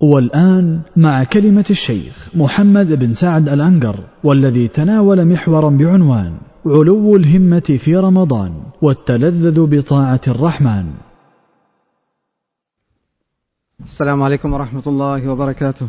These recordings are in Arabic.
والآن مع كلمة الشيخ محمد بن سعد الأنقر والذي تناول محورا بعنوان علو الهمة في رمضان والتلذذ بطاعة الرحمن. السلام عليكم ورحمة الله وبركاته.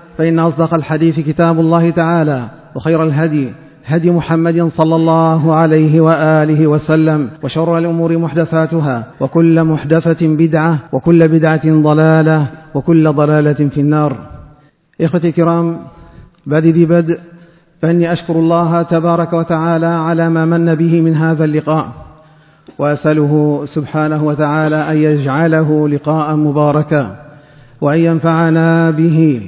فإن أصدق الحديث كتاب الله تعالى وخير الهدي هدي محمد صلى الله عليه وآله وسلم وشر الأمور محدثاتها وكل محدثة بدعة وكل بدعة ضلالة وكل ضلالة في النار. إخوتي الكرام بعد ذي بدء فإني أشكر الله تبارك وتعالى على ما من به من هذا اللقاء وأسأله سبحانه وتعالى أن يجعله لقاء مباركا وأن ينفعنا به.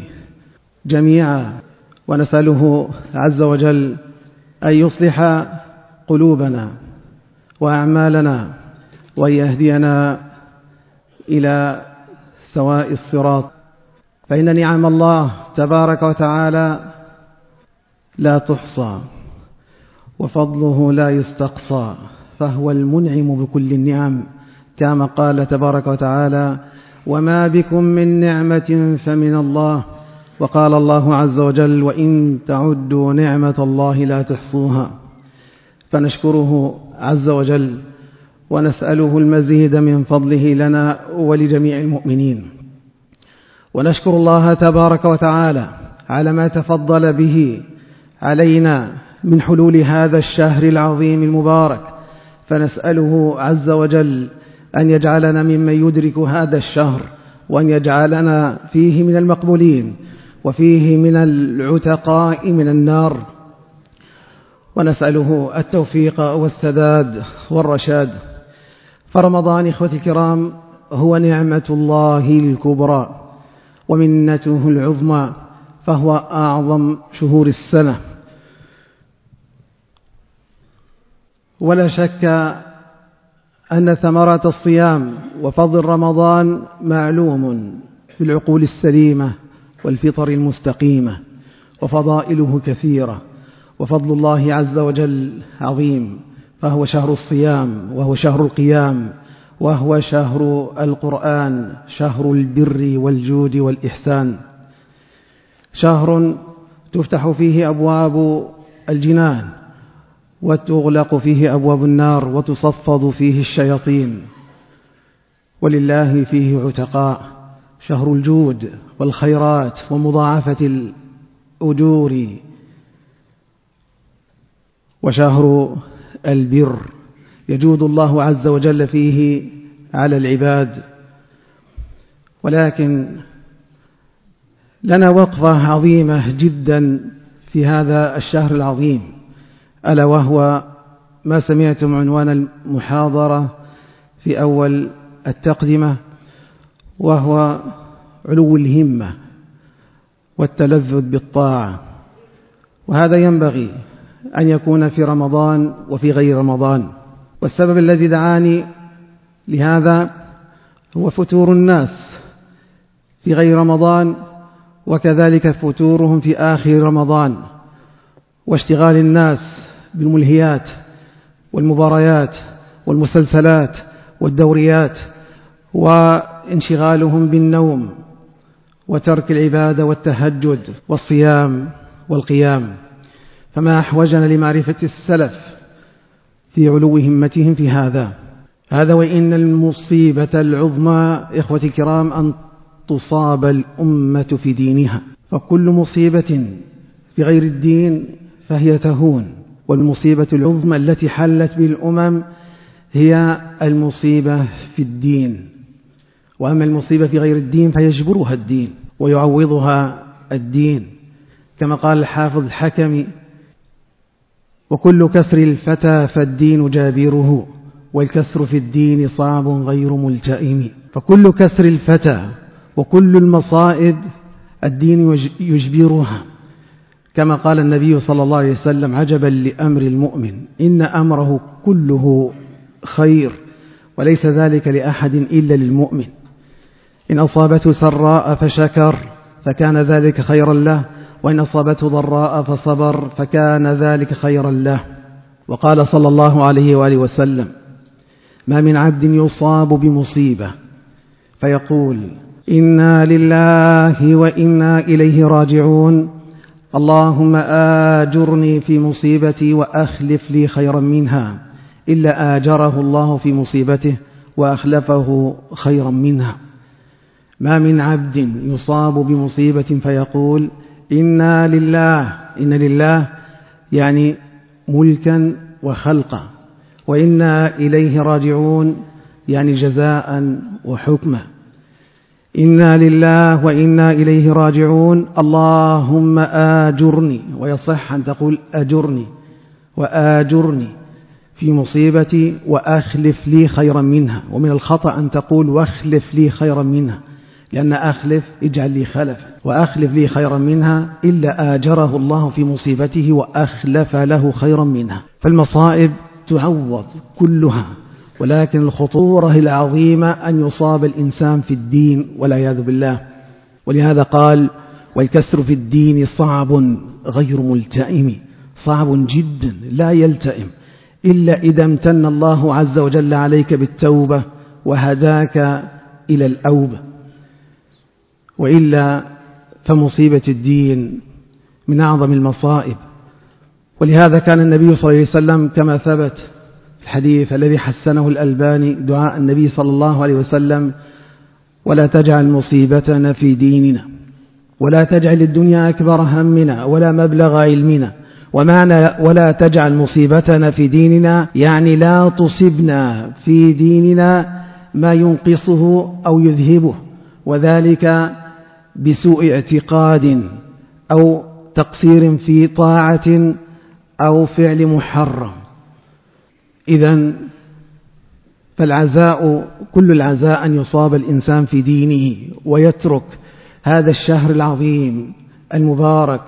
جميعا ونسأله عز وجل أن يصلح قلوبنا وأعمالنا وأن يهدينا إلى سواء الصراط. فإن نعم الله تبارك وتعالى لا تحصى وفضله لا يستقصى فهو المنعم بكل النعم كما قال تبارك وتعالى وما بكم من نعمة فمن الله وقال الله عز وجل وإن تعدوا نعمة الله لا تحصوها. فنشكره عز وجل ونسأله المزيد من فضله لنا ولجميع المؤمنين. ونشكر الله تبارك وتعالى على ما تفضل به علينا من حلول هذا الشهر العظيم المبارك. فنسأله عز وجل أن يجعلنا ممن يدرك هذا الشهر وأن يجعلنا فيه من المقبولين. وفيه من العتقاء من النار. ونسأله التوفيق والسداد والرشاد. فرمضان إخوتي الكرام هو نعمة الله الكبرى ومنته العظمى فهو أعظم شهور السنة. ولا شك أن ثمرات الصيام وفضل رمضان معلوم في العقول السليمة. والفطر المستقيمة وفضائله كثيرة وفضل الله عز وجل عظيم فهو شهر الصيام وهو شهر القيام وهو شهر القرآن شهر البر والجود والإحسان. شهر تفتح فيه أبواب الجنان وتغلق فيه أبواب النار وتصفد فيه الشياطين. ولله فيه عتقاء شهر الجود والخيرات ومضاعفة الأجور. وشهر البر يجود الله عز وجل فيه على العباد. ولكن لنا وقفة عظيمة جدا في هذا الشهر العظيم ألا وهو ما سمعتم عنوان المحاضرة في أول التقدمة وهو علو الهمة والتلذذ بالطاعة. وهذا ينبغي أن يكون في رمضان وفي غير رمضان. والسبب الذي دعاني لهذا هو فتور الناس في غير رمضان وكذلك فتورهم في آخر رمضان واشتغال الناس بالملهيات والمباريات والمسلسلات والدوريات وانشغالهم بالنوم وترك العبادة والتهجد والصيام والقيام فما أحوجنا لمعرفة السلف في علو همتهم في هذا. هذا وإن المصيبة العظمى إخوتي الكرام أن تصاب الأمة في دينها. فكل مصيبة في غير الدين فهي تهون والمصيبة العظمى التي حلت بالأمم هي المصيبة في الدين. وأما المصيبة في غير الدين فيجبرها الدين ويعوضها الدين. كما قال الحافظ الحكمي وكل كسر الفتى فالدين جابره والكسر في الدين صعب غير ملتئم. فكل كسر الفتى وكل المصائب الدين يجبرها. كما قال النبي صلى الله عليه وسلم عجبا لأمر المؤمن إن أمره كله خير وليس ذلك لأحد إلا للمؤمن. إن أصابته سراء فشكر فكان ذلك خيرا له وإن أصابته ضراء فصبر فكان ذلك خيرا له. وقال صلى الله عليه وآله وسلم ما من عبد يصاب بمصيبة. فيقول إنا لله وإنا إليه راجعون. اللهم آجرني في مصيبتي وأخلف لي خيرا منها إلا آجره الله في مصيبته وأخلفه خيرا منها. ما من عبد يصاب بمصيبة فيقول إنا لله إن لله يعني ملكا وخلقا وإنا إليه راجعون يعني جزاء وحكما. إنا لله وإنا إليه راجعون اللهم آجرني ويصح أن تقول أجرني وآجرني في مصيبتي وأخلف لي خيرا منها ومن الخطأ أن تقول واخلف لي خيرا منها. لأن أخلف اجعل لي خلف وأخلف لي خيرا منها إلا آجره الله في مصيبته وأخلف له خيرا منها. فالمصائب تعوض كلها ولكن الخطورة العظيمة أن يصاب الإنسان في الدين والعياذ بالله. ولهذا قال والكسر في الدين صعب غير ملتئم صعب جدا لا يلتئم إلا إذا امتن الله عز وجل عليك بالتوبة وهداك إلى الأوبة. وإلا فمصيبة الدين من أعظم المصائب. ولهذا كان النبي صلى الله عليه وسلم كما ثبت الحديث الذي حسنه الألباني دعاء النبي صلى الله عليه وسلم ولا تجعل مصيبتنا في ديننا ولا تجعل الدنيا أكبر همنا ولا مبلغ علمنا ومعنى ولا تجعل مصيبتنا في ديننا يعني لا تصبنا في ديننا ما ينقصه أو يذهبه وذلك بسوء اعتقاد أو تقصير في طاعة أو فعل محرم. إذا فالعزاء كل العزاء أن يصاب الإنسان في دينه ويترك هذا الشهر العظيم المبارك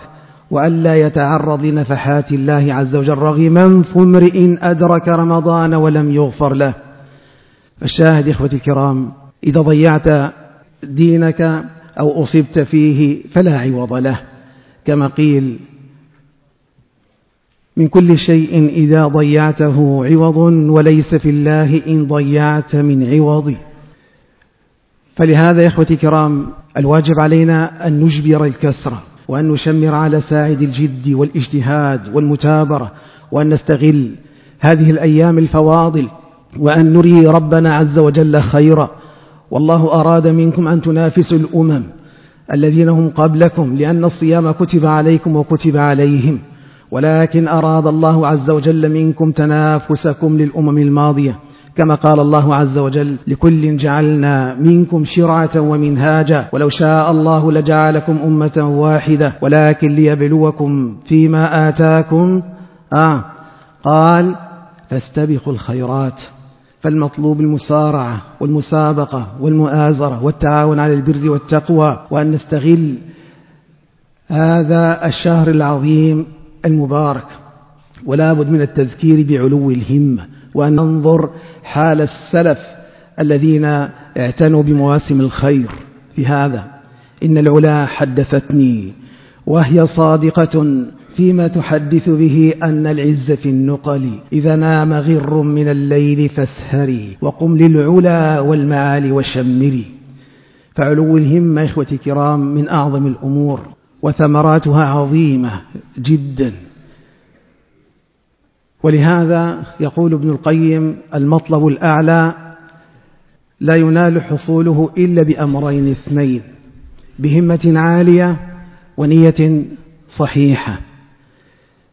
وألا يتعرض لنفحات الله عز وجل رغما فامرئ أدرك رمضان ولم يغفر له. الشاهد إخوتي الكرام إذا ضيعت دينك أو أصبت فيه فلا عوض له. كما قيل من كل شيء إذا ضيعته عوض وليس في الله إن ضيعت من عوض. فلهذا يا إخوتي الكرام الواجب علينا أن نجبر الكسرة وأن نشمر على ساعد الجد والاجتهاد والمتابرة وأن نستغل هذه الأيام الفواضل وأن نري ربنا عز وجل خيرا. والله أراد منكم أن تنافسوا الأمم الذين هم قبلكم لأن الصيام كتب عليكم وكتب عليهم. ولكن أراد الله عز وجل منكم تنافسكم للأمم الماضية. كما قال الله عز وجل لكل جعلنا منكم شرعة ومنهاجا. ولو شاء الله لجعلكم أمة واحدة. ولكن ليبلوكم فيما آتاكم. آه. قال فاستبقوا الخيرات. فالمطلوب المسارعة والمسابقة والمؤازرة والتعاون على البر والتقوى وأن نستغل هذا الشهر العظيم المبارك. ولا بد من التذكير بعلو الهمة وأن ننظر حال السلف الذين اعتنوا بمواسم الخير في هذا. إن العلا حدثتني وهي صادقة فيما تحدث به أن العز في النقل. إذا نام غر من الليل فاسهري وقم للعلا والمعالي وشمري. فعلو الهمة إخوتي الكرام من أعظم الأمور وثمراتها عظيمة جدا. ولهذا يقول ابن القيم المطلب الأعلى لا ينال حصوله إلا بأمرين اثنين بهمة عالية ونية صحيحة.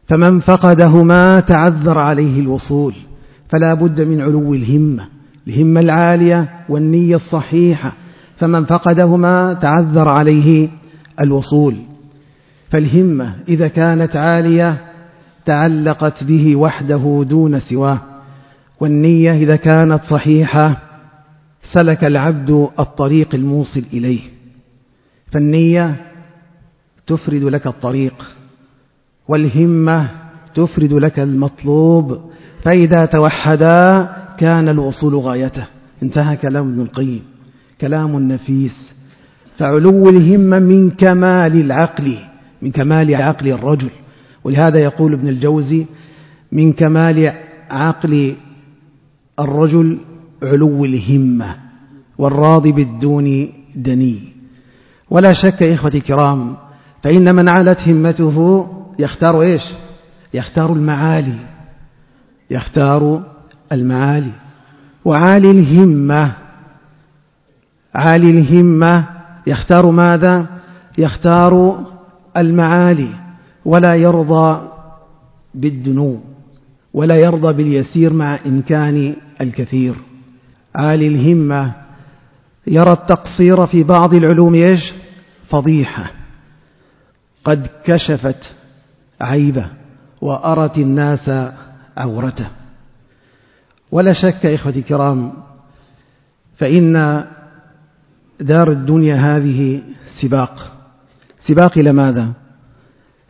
فمن فقدهما تعذر عليه الوصول فلا بد من علو الهمة الهمة العالية والنية الصحيحة فمن فقدهما تعذر عليه الوصول. فالهمة إذا كانت عالية تعلقت به وحده دون سواه والنية إذا كانت صحيحة سلك العبد الطريق الموصل إليه فالنية تفرد لك الطريق. والهمة تفرد لك المطلوب فإذا توحدا كان الوصول غايته. انتهى كلام ابن القيم. كلام نفيس. فعلو الهمة من كمال العقل من كمال عقل الرجل. ولهذا يقول ابن الجوزي من كمال عقل الرجل علو الهمة والراضي بالدون دني. ولا شك إخوتي الكرام فإن من علت همته يختار إيش؟ يختار المعالي. يختار المعالي. وعالي الهمة. عالي الهمة يختار ماذا؟ يختار المعالي. ولا يرضى بالدنو ولا يرضى باليسير مع إمكان الكثير. عالي الهمة. يرى التقصير في بعض العلوم إيش؟ فضيحة. قد كشفت عيبة وأرت الناس عورته. ولا شك إخوتي الكرام فإن دار الدنيا هذه سباق. سباق إلى ماذا؟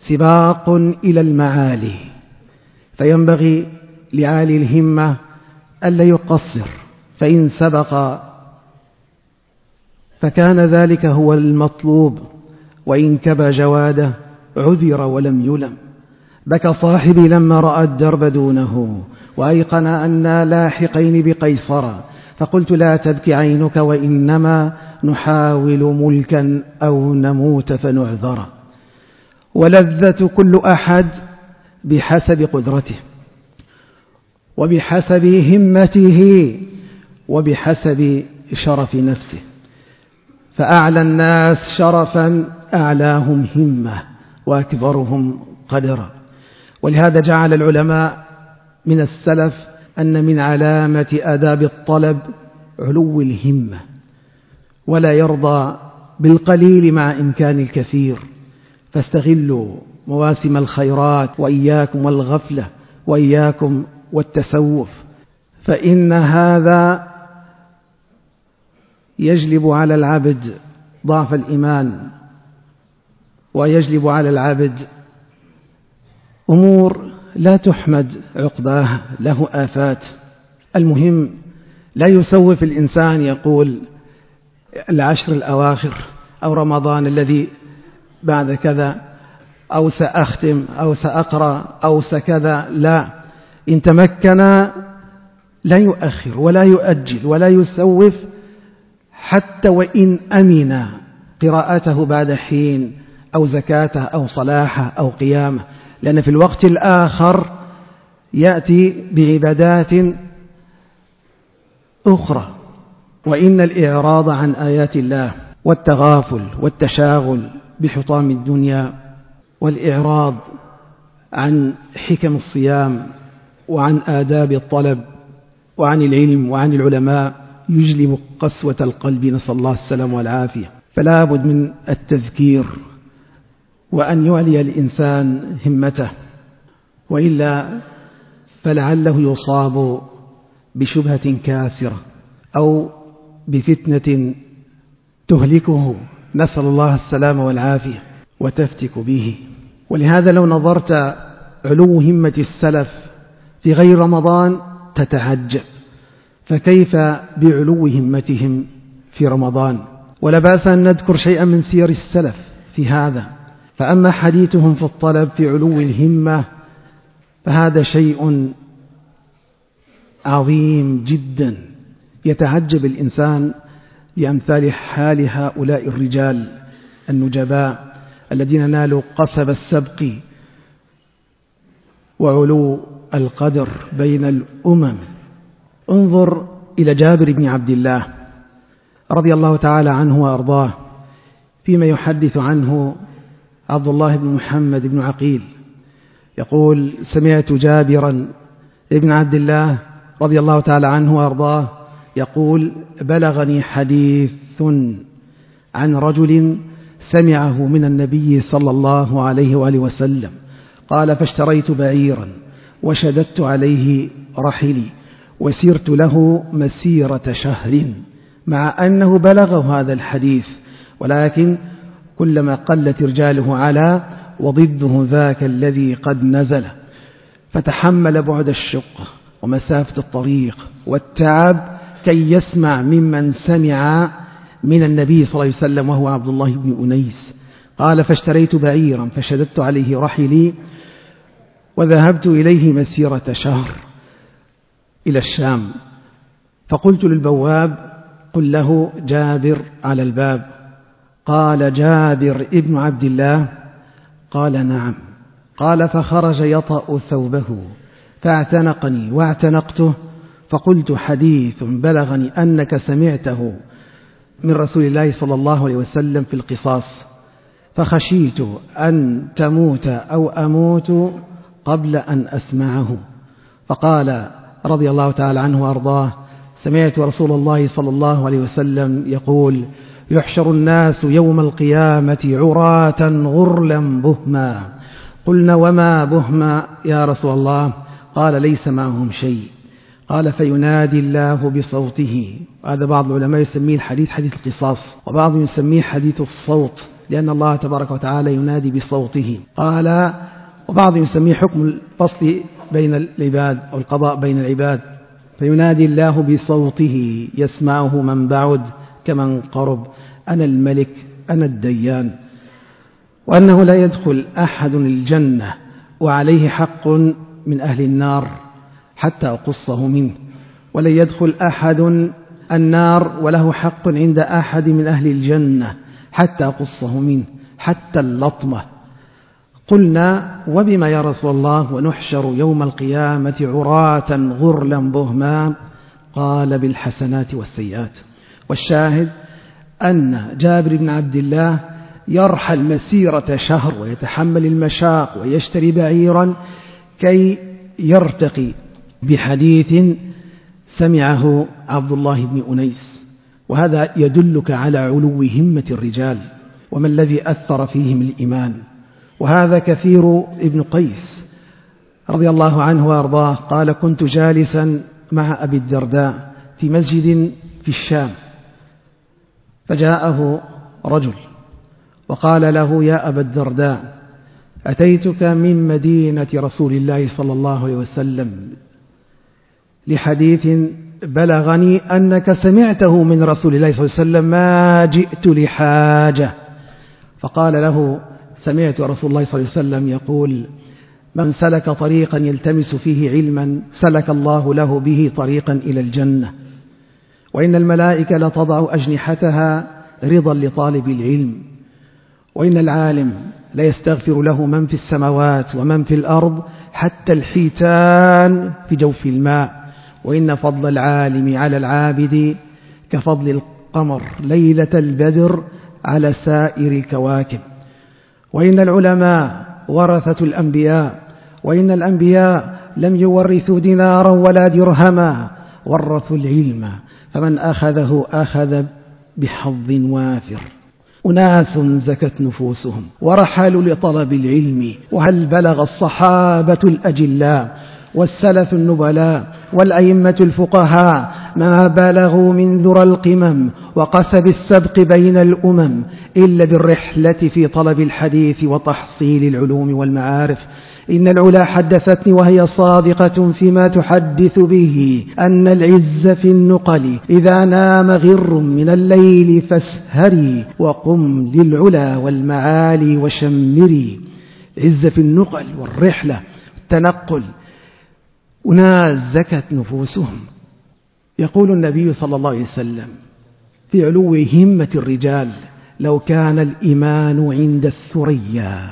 سباق إلى المعالي. فينبغي لعالي الهمة ألا يقصر فإن سبق فكان ذلك هو المطلوب وإن كبى جواده عذر ولم يلم. بكى صاحبي لما رأى الدرب دونه وأيقن أنا لاحقين بقيصر. فقلت لا تبكي عينك وإنما نحاول ملكا أو نموت فنعذر. ولذة كل أحد بحسب قدرته وبحسب همته وبحسب شرف نفسه. فأعلى الناس شرفا أعلاهم همة. وأكبرهم قدرا. ولهذا جعل العلماء من السلف أن من علامة أداب الطلب علو الهمة ولا يرضى بالقليل مع إمكان الكثير. فاستغلوا مواسم الخيرات وإياكم والغفلة وإياكم والتسوف فإن هذا يجلب على العبد ضعف الإيمان. ويجلب على العبد أمور لا تحمد عقباها له آفات. المهم لا يسوف الإنسان يقول العشر الأواخر أو رمضان الذي بعد كذا أو سأختم أو سأقرأ أو سكذا لا. إن تمكن لا يؤخر ولا يؤجل ولا يسوف حتى وإن أمن قراءته بعد حين. أو زكاته أو صلاحه أو قيامه لأن في الوقت الآخر يأتي بعبادات أخرى وإن الإعراض عن آيات الله والتغافل والتشاغل بحطام الدنيا والإعراض عن حكم الصيام وعن آداب الطلب وعن العلم وعن العلماء يجلب قسوة القلب. نسأل الله السلام والعافية. فلا بد من التذكير. وأن يعلي الإنسان همته وإلا فلعله يصاب بشبهة كاسرة أو بفتنة تهلكه. نسأل الله السلام والعافية وتفتك به. ولهذا لو نظرت علو همة السلف في غير رمضان تتعجب فكيف بعلو همتهم في رمضان؟ ولا بأس أن نذكر شيئا من سير السلف في هذا. فأما حديثهم في الطلب في علو الهمة فهذا شيء عظيم جدا. يتعجب الإنسان لأمثال حال هؤلاء الرجال النجباء الذين نالوا قصب السبق وعلو القدر بين الأمم. انظر إلى جابر بن عبد الله رضي الله تعالى عنه وأرضاه فيما يحدث عنه عبد الله بن محمد بن عقيل يقول سمعت جابرا ابن عبد الله رضي الله تعالى عنه وأرضاه يقول بلغني حديث عن رجل سمعه من النبي صلى الله عليه وآله وسلم قال فاشتريت بعيرا وشددت عليه رحلي وسرت له مسيرة شهر مع أنه بلغه هذا الحديث ولكن كلما قلت رجاله على وضده ذاك الذي قد نزل. فتحمل بعد الشقة ومسافة الطريق والتعب كي يسمع ممن سمع من النبي صلى الله عليه وسلم وهو عبد الله بن أنيس. قال فاشتريت بعيرا فشددت عليه رحلي وذهبت إليه مسيرة شهر إلى الشام. فقلت للبواب قل له جابر على الباب قال جابر ابن عبد الله قال نعم. قال فخرج يطأ ثوبه فاعتنقني واعتنقته فقلت حديث بلغني أنك سمعته من رسول الله صلى الله عليه وسلم في القصاص فخشيت أن تموت أو أموت قبل أن أسمعه. فقال رضي الله تعالى عنه وأرضاه سمعت رسول الله صلى الله عليه وسلم يقول يحشر الناس يوم القيامة عراة غرلا بهما. قلنا وما بهما يا رسول الله؟ قال ليس معهم شيء. قال فينادي الله بصوته. هذا بعض العلماء يسميه الحديث حديث القصاص وبعضهم يسميه حديث الصوت لأن الله تبارك وتعالى ينادي بصوته. قال وبعضهم يسميه حكم الفصل بين العباد أو القضاء بين العباد. فينادي الله بصوته يسمعه من بعد. كمن قرب أنا الملك أنا الديان. وأنه لا يدخل أحد الجنة وعليه حق من أهل النار حتى أقصه منه. ولن يدخل أحد النار وله حق عند أحد من أهل الجنة حتى أقصه منه حتى اللطمة. قلنا وبما يا رسول الله ونحشر يوم القيامة عراة غرلا بهما؟ قال بالحسنات والسيئات. والشاهد أن جابر بن عبد الله يرحل مسيرة شهر ويتحمل المشاق ويشتري بعيرا كي يرتقي بحديث سمعه عبد الله بن أنيس. وهذا يدلك على علو همة الرجال وما الذي أثر فيهم الإيمان. وهذا كثير ابن قيس رضي الله عنه وأرضاه قال كنت جالسا مع أبي الدرداء في مسجد في الشام فجاءه رجل وقال له يا أبا الدرداء أتيتك من مدينة رسول الله صلى الله عليه وسلم لحديث بلغني أنك سمعته من رسول الله صلى الله عليه وسلم ما جئت لحاجة. فقال له سمعت رسول الله صلى الله عليه وسلم يقول من سلك طريقا يلتمس فيه علما سلك الله له به طريقا إلى الجنة. وإن الملائكة لتضع أجنحتها رضا لطالب العلم وإن العالم ليستغفر له من في السماوات ومن في الأرض حتى الحيتان في جوف الماء وإن فضل العالم على العابد كفضل القمر ليلة البدر على سائر الكواكب وإن العلماء ورثة الأنبياء وإن الأنبياء لم يورثوا دينارا ولا درهما ورثوا العلم. فمن أخذه أخذ بحظ وافر. أناس زكت نفوسهم ورحلوا لطلب العلم وهل بلغ الصحابة الأجلاء والسلف النبلاء والأئمة الفقهاء ما بلغوا من ذرى القمم وقسب السبق بين الأمم إلا بالرحلة في طلب الحديث وتحصيل العلوم والمعارف إن العلا حدثتني وهي صادقة فيما تحدث به أن العز في النقل إذا نام غر من الليل فاسهري وقم للعلا والمعالي وشمري. عز في النقل والرحلة التنقل أناس زكت نفوسهم. يقول النبي صلى الله عليه وسلم في علو همة الرجال لو كان الإيمان عند الثريا.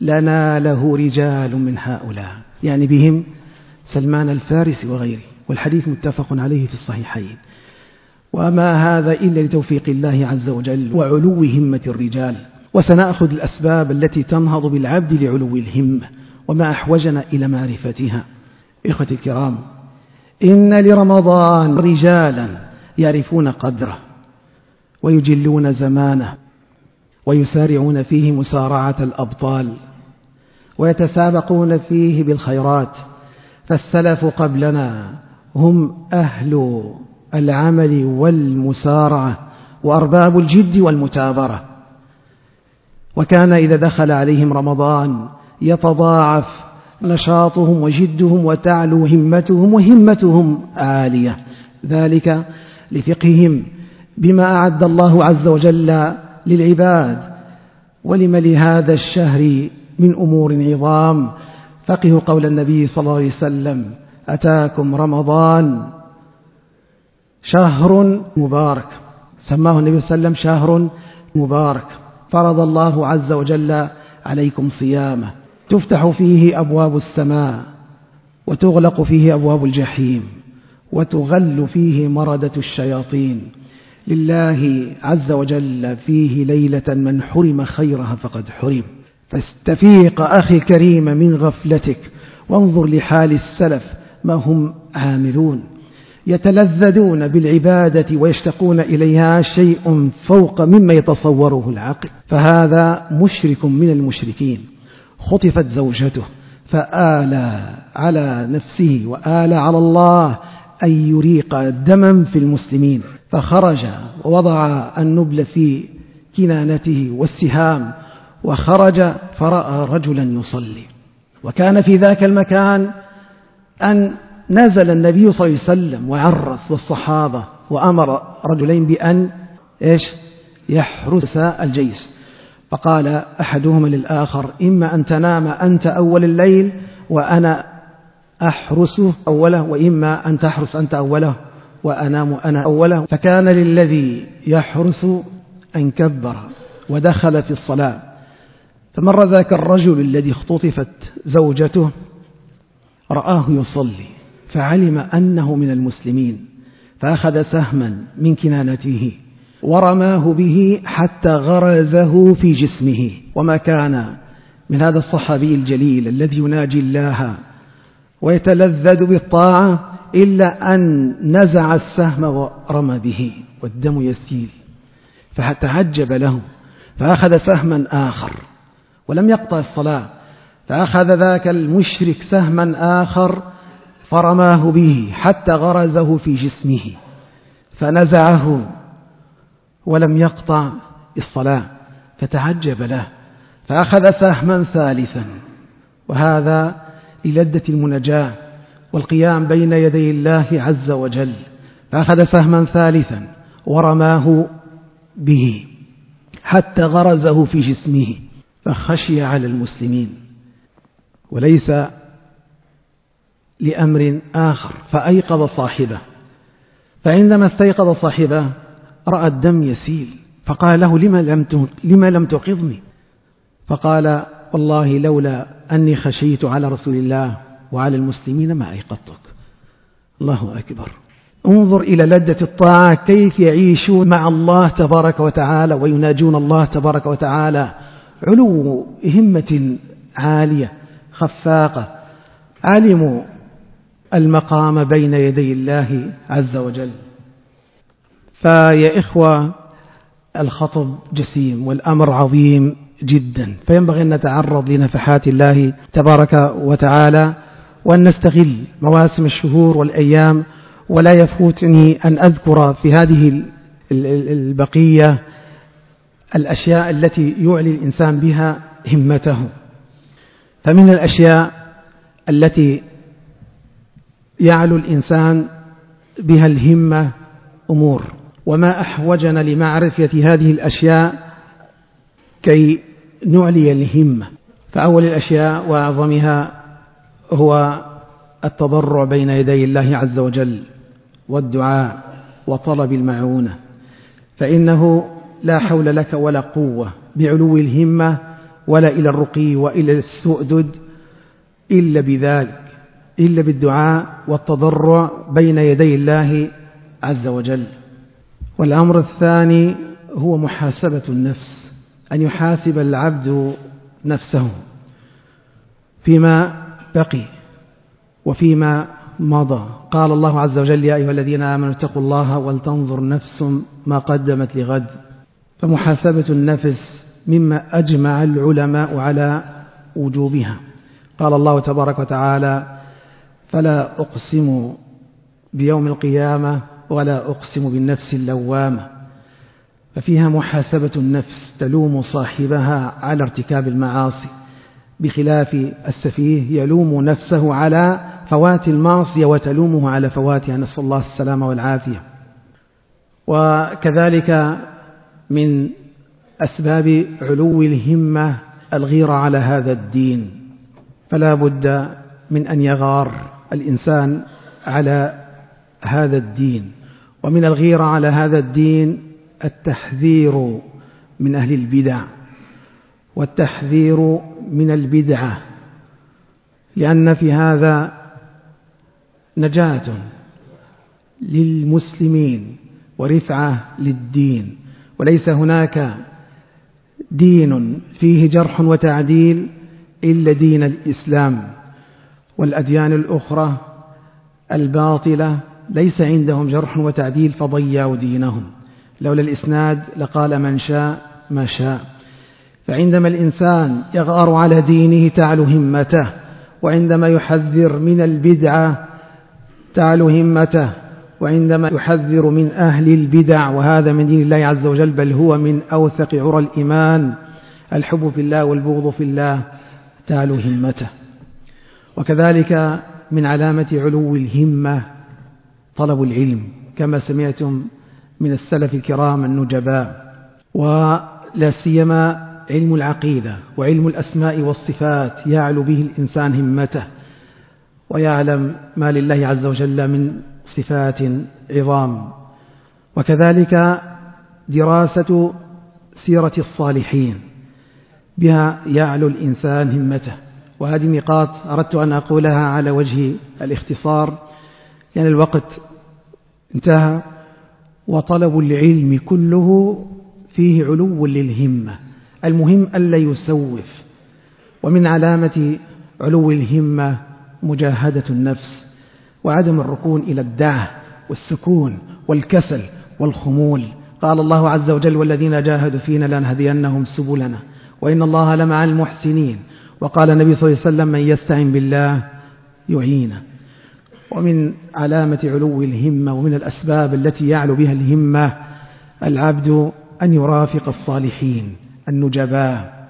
لناله رجال من هؤلاء. يعني بهم سلمان الفارسي وغيره. والحديث متفق عليه في الصحيحين. وما هذا إلا لتوفيق الله عز وجل وعلو همة الرجال. وسنأخذ الأسباب التي تنهض بالعبد لعلو الهمة وما أحوجنا إلى معرفتها. إخوتي الكرام إن لرمضان رجالا يعرفون قدره. ويجلون زمانه. ويسارعون فيه مسارعة الأبطال. ويتسابقون فيه بالخيرات فالسلف قبلنا هم أهل العمل والمسارعة وأرباب الجد والمتابرة. وكان إذا دخل عليهم رمضان يتضاعف نشاطهم وجدهم وتعلو همتهم وهمتهم عالية. ذلك لفقههم بما أعد الله عز وجل للعباد. ولم لهذا الشهر من أمور عظام. فقه قول النبي صلى الله عليه وسلم أتاكم رمضان شهر مبارك. سماه النبي صلى الله عليه وسلم شهر مبارك. فرض الله عز وجل عليكم صيامه. تفتح فيه أبواب السماء وتغلق فيه أبواب الجحيم وتغل فيه مردة الشياطين. لله عز وجل فيه ليلة من حرم خيرها فقد حرم. فاستفيق أخي الكريم من غفلتك. وانظر لحال السلف ما هم عاملون. يتلذذون بالعبادة ويشتقون إليها شيء فوق مما يتصوره العقل. فهذا مشرك من المشركين. خطفت زوجته فآلى على نفسه وآلى على الله أن يريق دما في المسلمين. فخرج ووضع النبل في كنانته والسهام. وخرج فرأى رجلا يصلي. وكان في ذاك المكان أن نزل النبي صلى الله عليه وسلم وعرس والصحابة وأمر رجلين بأن إيش؟ يحرس الجيش. فقال أحدهما للآخر إما أن تنام أنت أول الليل وأنا أحرس أوله وإما أن تحرس أنت أوله وأنام أنا أوله. فكان للذي يحرس أن كبر ودخل في الصلاة. فمر ذاك الرجل الذي اختطفت زوجته رآه يصلي فعلم أنه من المسلمين فأخذ سهما من كنانته ورماه به حتى غرزه في جسمه. وما كان من هذا الصحابي الجليل الذي يناجي الله ويتلذذ بالطاعة إلا أن نزع السهم ورمى به والدم يسيل فتعجب له فأخذ سهما آخر. ولم يقطع الصلاة فأخذ ذاك المشرك سهما آخر فرماه به حتى غرزه في جسمه فنزعه ولم يقطع الصلاة فتعجب له فأخذ سهما ثالثا وهذا للذة المنجاة والقيام بين يدي الله عز وجل فأخذ سهما ثالثا ورماه به حتى غرزه في جسمه. فخشي على المسلمين وليس لأمر آخر فأيقظ صاحبه. فعندما استيقظ صاحبه رأى الدم يسيل فقال له لما لم لما لم تقظني فقال والله لولا أني خشيت على رسول الله وعلى المسلمين ما أيقظتك. الله أكبر. انظر إلى لذة الطاعة كيف يعيشون مع الله تبارك وتعالى ويناجون الله تبارك وتعالى. علو همة عالية خفاقة علموا المقام بين يدي الله عز وجل. فيا إخوة الخطب جسيم والأمر عظيم جدا. فينبغي أن نتعرض لنفحات الله تبارك وتعالى وأن نستغل مواسم الشهور والأيام ولا يفوتني أن أذكر في هذه البقية الأشياء التي يعلي الإنسان بها همته. فمن الأشياء التي يعلو الإنسان بها الهمة أمور. وما أحوجنا لمعرفة هذه الأشياء كي نعلي الهمة. فأول الأشياء وأعظمها هو التضرع بين يدي الله عز وجل والدعاء وطلب المعونة. فإنه لا حول لك ولا قوة بعلو الهمة ولا إلى الرقي وإلى السؤدد إلا بذلك إلا بالدعاء والتضرع بين يدي الله عز وجل. والأمر الثاني هو محاسبة النفس أن يحاسب العبد نفسه فيما بقي وفيما مضى. قال الله عز وجل يا أيها الذين آمنوا اتقوا الله ولتنظر نفس ما قدمت لغد. فمحاسبة النفس مما أجمع العلماء على وجوبها. قال الله تبارك وتعالى فلا أقسم بيوم القيامة ولا أقسم بالنفس اللوامة ففيها محاسبة النفس تلوم صاحبها على ارتكاب المعاصي بخلاف السفيه يلوم نفسه على فوات المعصية وتلومه على فواتها. نسأل الله السلامة والعافية. وكذلك من أسباب علو الهمة الغيرة على هذا الدين. فلا بد من أن يغار الإنسان على هذا الدين. ومن الغيرة على هذا الدين التحذير من أهل البدع. والتحذير من البدعة. لأن في هذا نجاة للمسلمين ورفعة للدين. وليس هناك دين فيه جرح وتعديل إلا دين الإسلام. والأديان الأخرى الباطلة ليس عندهم جرح وتعديل فضيعوا دينهم. لولا الإسناد لقال من شاء ما شاء. فعندما الإنسان يغار على دينه تعلو همته وعندما يحذر من البدعة تعلو همته وعندما يحذر من أهل البدع وهذا من دين الله عز وجل بل هو من أوثق عرى الإيمان. الحب في الله والبغض في الله تعلو همته. وكذلك من علامة علو الهمة طلب العلم كما سمعتم من السلف الكرام النجباء. ولا سيما علم العقيدة وعلم الأسماء والصفات يعلو به الإنسان همته. ويعلم ما لله عز وجل من صفات عظام. وكذلك دراسة سيرة الصالحين بها يعلو الإنسان همته. وهذه نقاط أردت أن أقولها على وجه الاختصار. لأن يعني الوقت انتهى وطلب العلم كله فيه علو للهمة. المهم ألا يسوف. ومن علامة علو الهمة مجاهدة النفس. وعدم الركون إلى الدعة والسكون والكسل والخمول. قال الله عز وجل والذين جاهدوا فينا لنهدينهم سبلنا وإن الله لمع المحسنين وقال النبي صلى الله عليه وسلم من يستعن بالله يعينه ومن علامة علو الهمة ومن الأسباب التي يعلو بها الهمة العبد أن يرافق الصالحين النجباء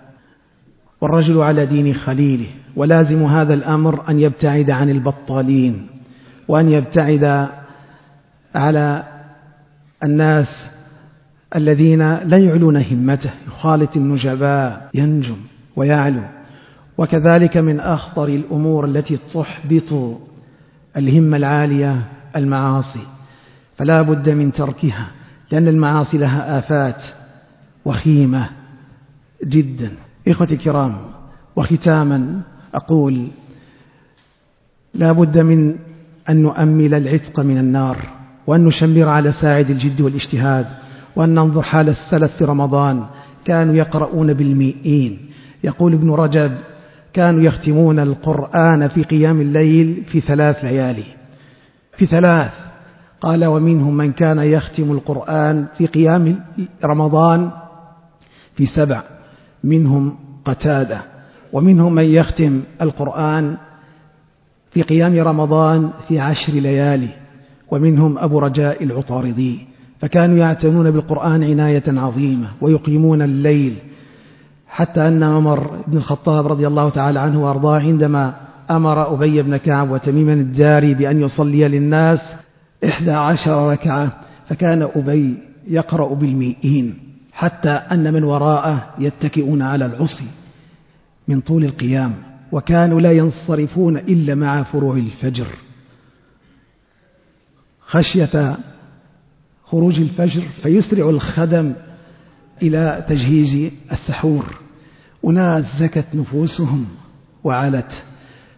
والرجل على دين خليله ولازم هذا الأمر أن يبتعد عن البطالين. وأن يبتعد على الناس الذين لا يعلون همته يخالط النجباء ينجم ويعلو. وكذلك من أخطر الأمور التي تحبط الهمة العالية المعاصي. فلا بد من تركها لأن المعاصي لها آفات وخيمة جدا. إخوتي الكرام وختاما أقول لا بد من أن نؤمل العتق من النار وأن نشمر على ساعد الجد والاجتهاد وأن ننظر حال السلف في رمضان كانوا يقرؤون بالمئين يقول ابن رجب كانوا يختمون القرآن في قيام الليل في ثلاث ليالي. في ثلاث. قال ومنهم من كان يختم القرآن في قيام رمضان في سبع منهم قتادة ومنهم من يختم القرآن في قيام رمضان في عشر ليالي ومنهم أبو رجاء العطاردي فكانوا يعتنون بالقرآن عناية عظيمة ويقيمون الليل. حتى أن عمر بن الخطاب رضي الله تعالى عنه وأرضاه عندما أمر أبي بن كعب وتميما الداري بأن يصلي للناس إحدى عشر ركعة فكان أبي يقرأ بالمئين حتى أن من وراءه يتكئون على العصي من طول القيام. وكانوا لا ينصرفون إلا مع فروع الفجر. خشية خروج الفجر فيسرع الخدم إلى تجهيز السحور. أناس زكت نفوسهم وعلت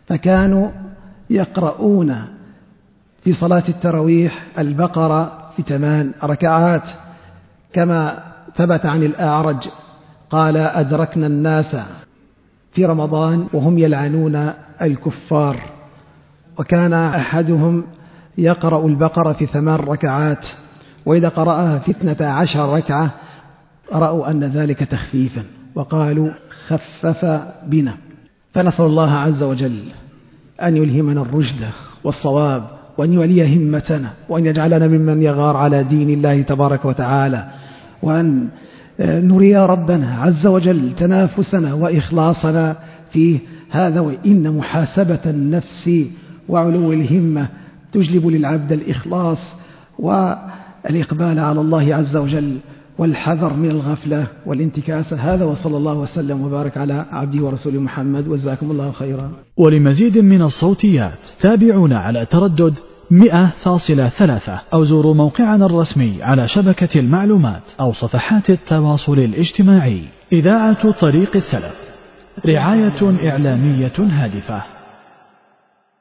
فكانوا يقرؤون في صلاة التراويح البقرة في ثمان ركعات. كما ثبت عن الأعرج قال أدركنا الناس في رمضان وهم يلعنون الكفار. وكان أحدهم يقرأ البقرة في ثمان ركعات وإذا قرأها في اثنتا عشر ركعة رأوا أن ذلك تخفيفا وقالوا خفف بنا. فنسأل الله عز وجل أن يلهمنا الرشد والصواب وأن يولي همتنا وأن يجعلنا ممن يغار على دين الله تبارك وتعالى وأن نري ربنا عز وجل تنافسنا وإخلاصنا في هذا وإن محاسبة النفس وعلو الهمة تجلب للعبد الإخلاص والإقبال على الله عز وجل والحذر من الغفلة والانتكاسة هذا وصلى الله وسلم وبارك على عبده ورسوله محمد. وجزاكم الله خيرا. ولمزيد من الصوتيات تابعونا على تردد 100.3 أو زوروا موقعنا الرسمي على شبكة المعلومات أو صفحات التواصل الاجتماعي. إذاعة طريق السلف. رعاية إعلامية هادفة.